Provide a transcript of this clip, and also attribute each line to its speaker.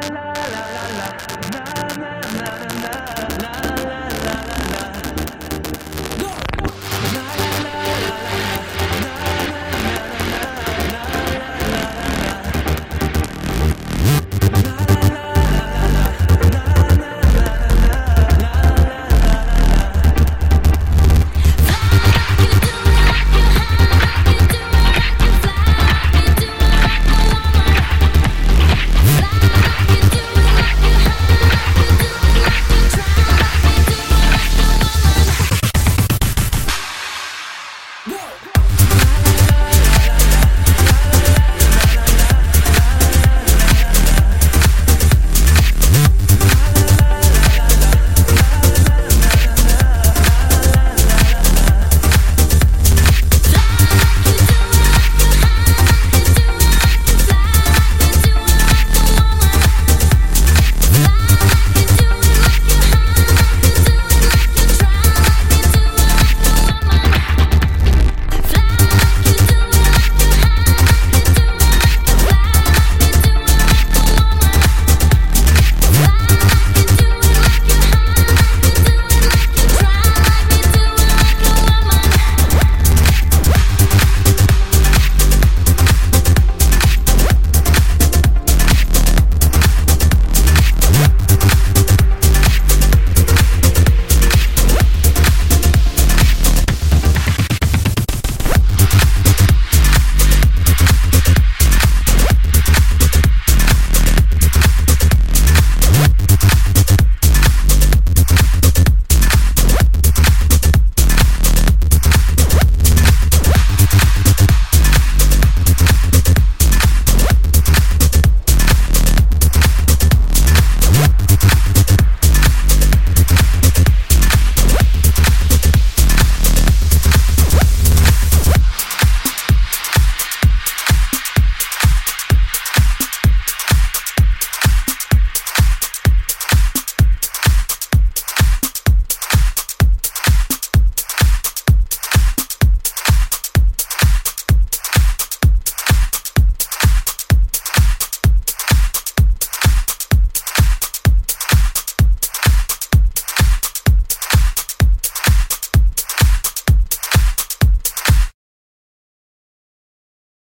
Speaker 1: la la